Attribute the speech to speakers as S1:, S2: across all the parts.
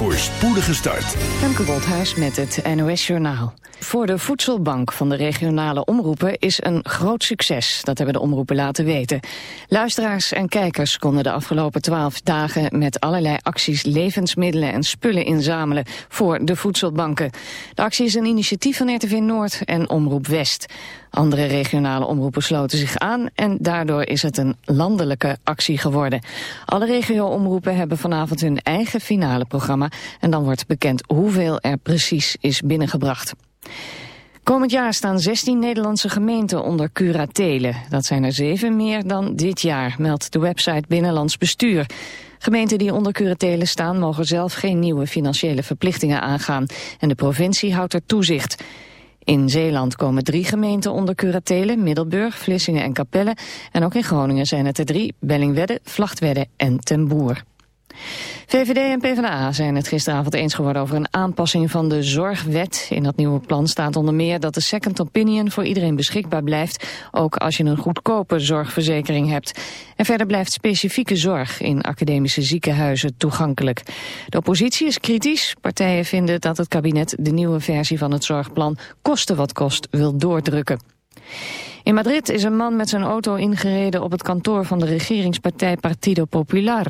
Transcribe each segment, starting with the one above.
S1: voor spoedige start.
S2: Femke met het NOS Journaal. Voor de voedselbank van de regionale omroepen is een groot succes. Dat hebben de omroepen laten weten. Luisteraars en kijkers konden de afgelopen twaalf dagen... met allerlei acties levensmiddelen en spullen inzamelen voor de voedselbanken. De actie is een initiatief van RTV Noord en Omroep West. Andere regionale omroepen sloten zich aan en daardoor is het een landelijke actie geworden. Alle regio-omroepen hebben vanavond hun eigen finale programma en dan wordt bekend hoeveel er precies is binnengebracht. Komend jaar staan 16 Nederlandse gemeenten onder curatelen. Dat zijn er zeven meer dan dit jaar, meldt de website Binnenlands Bestuur. Gemeenten die onder curatelen staan mogen zelf geen nieuwe financiële verplichtingen aangaan. En de provincie houdt er toezicht. In Zeeland komen drie gemeenten onder curatelen, Middelburg, Vlissingen en Capelle. En ook in Groningen zijn het er drie, Bellingwedde, Vlachtwedde en Ten Boer. VVD en PvdA zijn het gisteravond eens geworden over een aanpassing van de zorgwet. In dat nieuwe plan staat onder meer dat de second opinion voor iedereen beschikbaar blijft, ook als je een goedkope zorgverzekering hebt. En verder blijft specifieke zorg in academische ziekenhuizen toegankelijk. De oppositie is kritisch. Partijen vinden dat het kabinet de nieuwe versie van het zorgplan koste wat kost wil doordrukken. In Madrid is een man met zijn auto ingereden op het kantoor van de regeringspartij Partido Popular.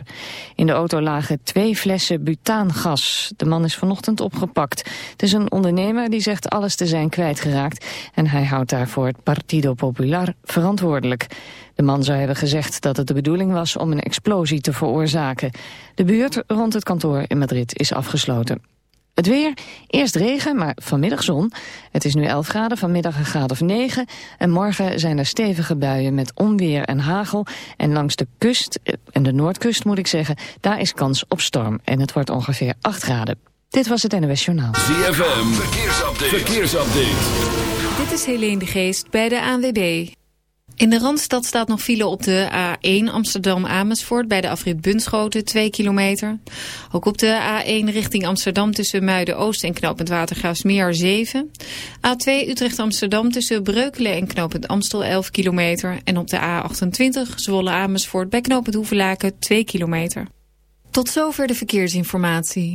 S2: In de auto lagen twee flessen butaangas. De man is vanochtend opgepakt. Het is een ondernemer die zegt alles te zijn kwijtgeraakt en hij houdt daarvoor het Partido Popular verantwoordelijk. De man zou hebben gezegd dat het de bedoeling was om een explosie te veroorzaken. De buurt rond het kantoor in Madrid is afgesloten. Het weer, eerst regen, maar vanmiddag zon. Het is nu 11 graden, vanmiddag een graad of 9. En morgen zijn er stevige buien met onweer en hagel. En langs de kust, eh, en de noordkust moet ik zeggen, daar is kans op storm. En het wordt ongeveer 8 graden. Dit was het NOS Journaal.
S1: ZFM, verkeersupdate. verkeersupdate.
S3: Dit is Helene de Geest bij de ANWB. In de Randstad staat nog file op de A1 Amsterdam-Amersfoort bij de afrit Bunschoten 2 kilometer. Ook op de A1 richting Amsterdam tussen Muiden-Oost en knooppunt Watergraafsmeer 7. A2 Utrecht-Amsterdam tussen Breukelen en knooppunt Amstel 11 kilometer. En op de A28 Zwolle-Amersfoort bij knooppunt Hoevelaken 2 kilometer. Tot zover de verkeersinformatie.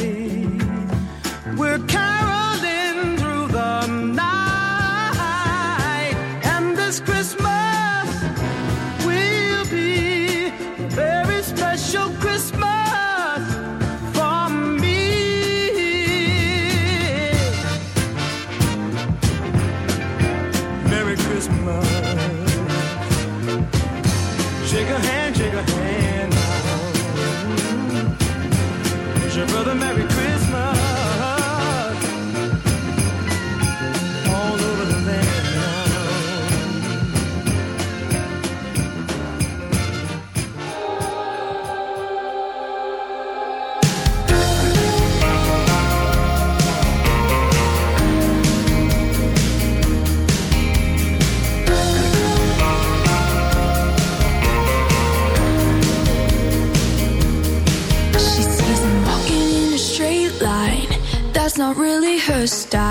S4: first time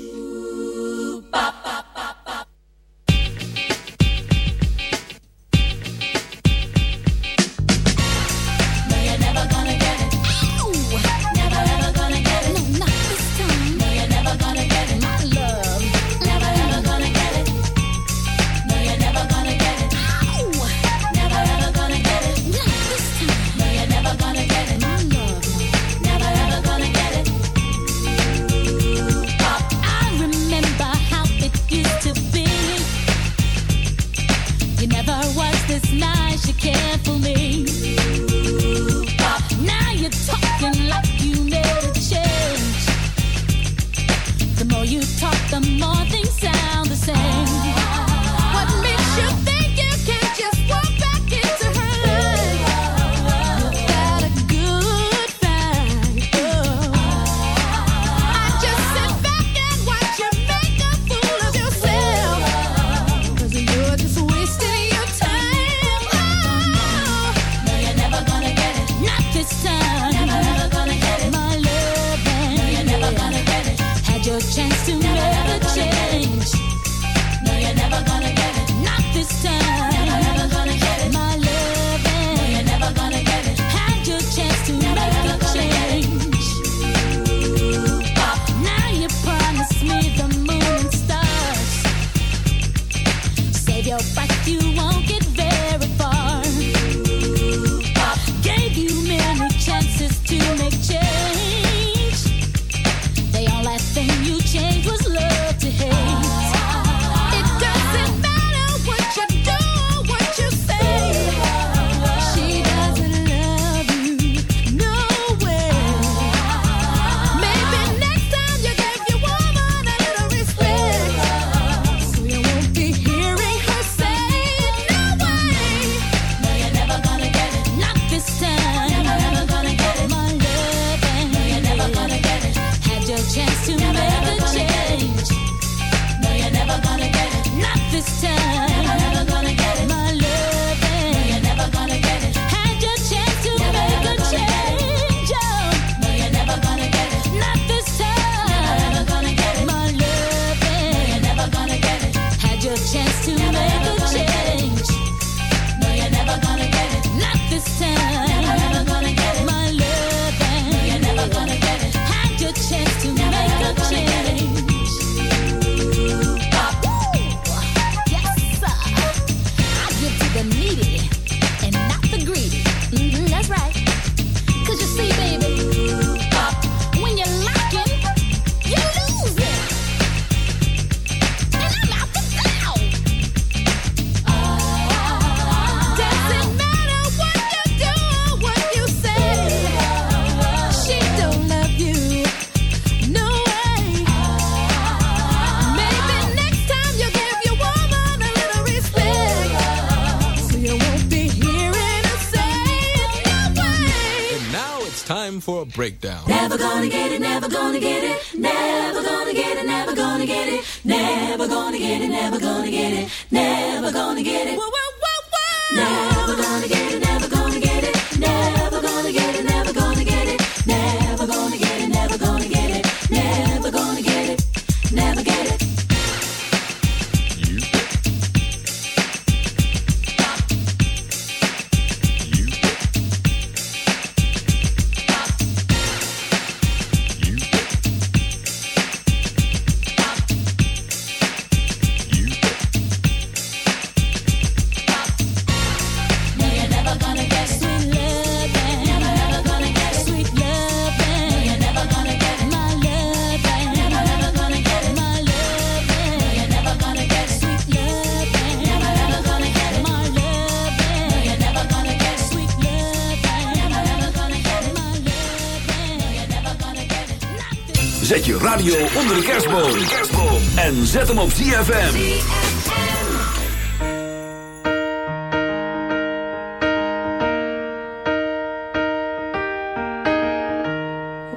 S5: Zet hem op ZFM.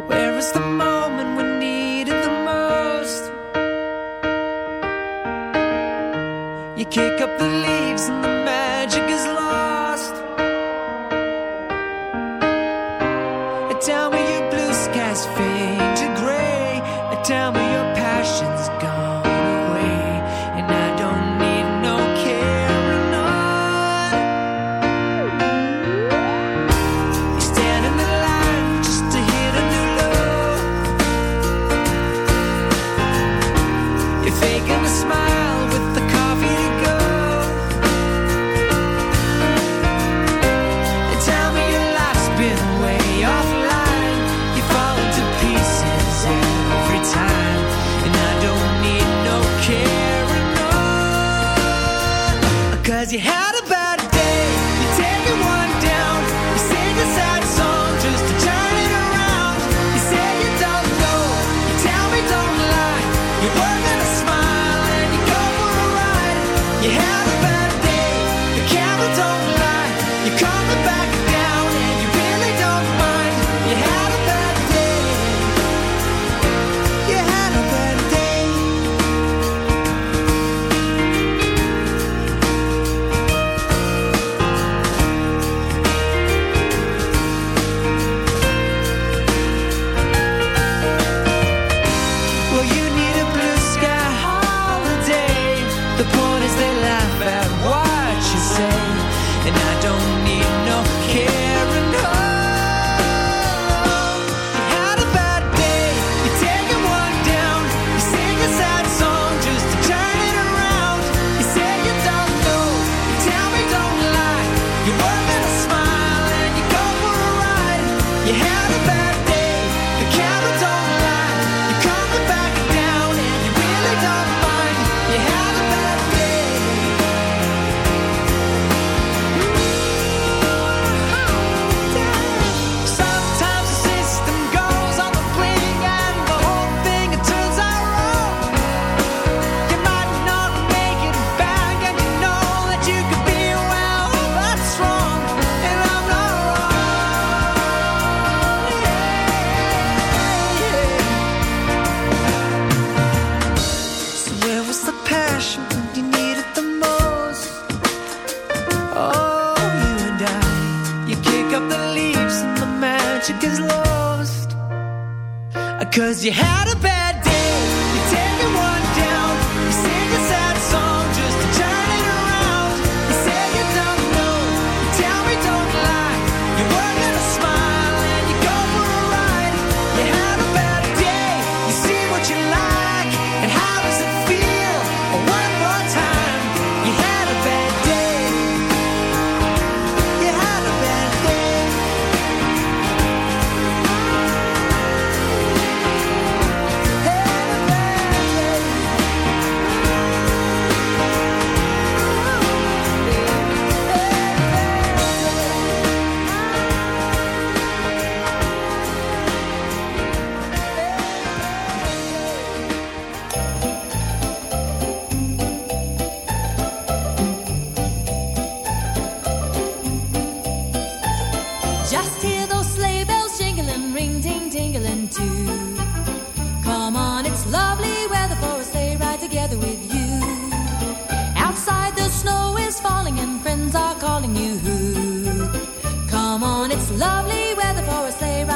S6: Where is the moment we needed the most? You kick up the leaves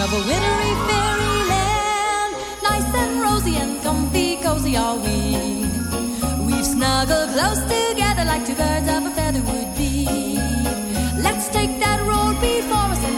S7: of a wintry fairyland. Nice and rosy and comfy, cozy are we. We've snuggled close together like two birds of a feather would be. Let's take that road before us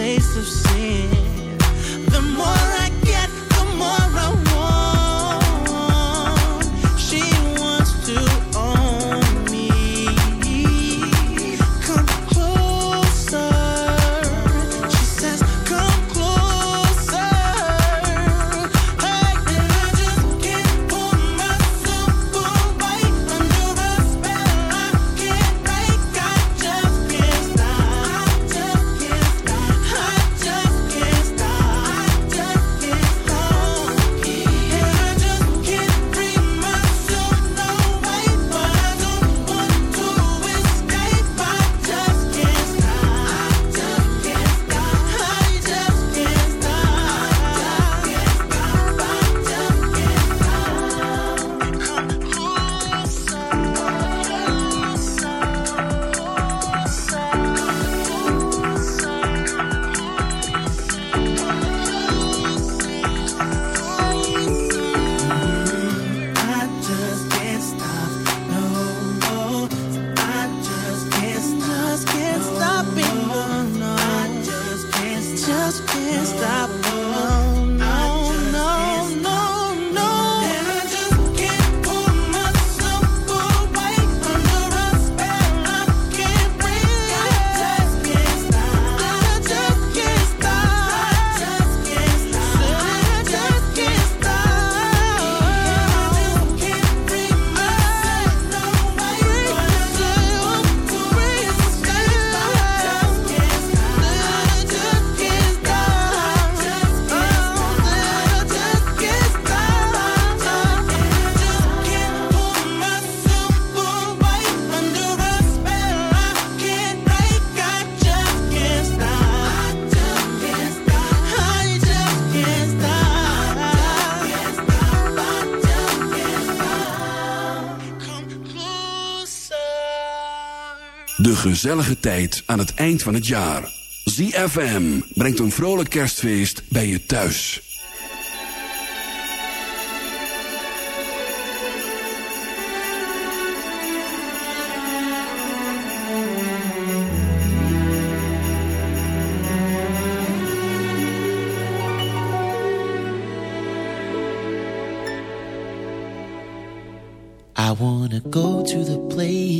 S8: taste of sin.
S4: Gezellige tijd aan het eind van het jaar. ZFM brengt een vrolijk kerstfeest bij je thuis.
S9: I wanna go to the place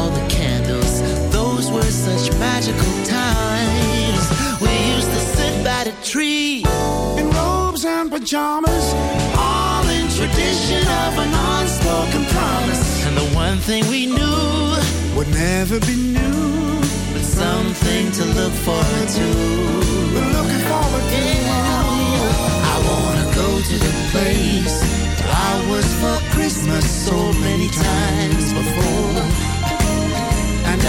S9: Mom
S10: magical times. We used to sit by the tree
S11: In robes and pajamas,
S10: all in tradition of an unspoken promise. And the one thing we knew
S11: would never be new.
S10: but something to look forward to.
S11: We're looking forward to.
S10: I wanna go to the place I was for Christmas so many times before.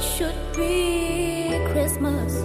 S12: Should be Christmas.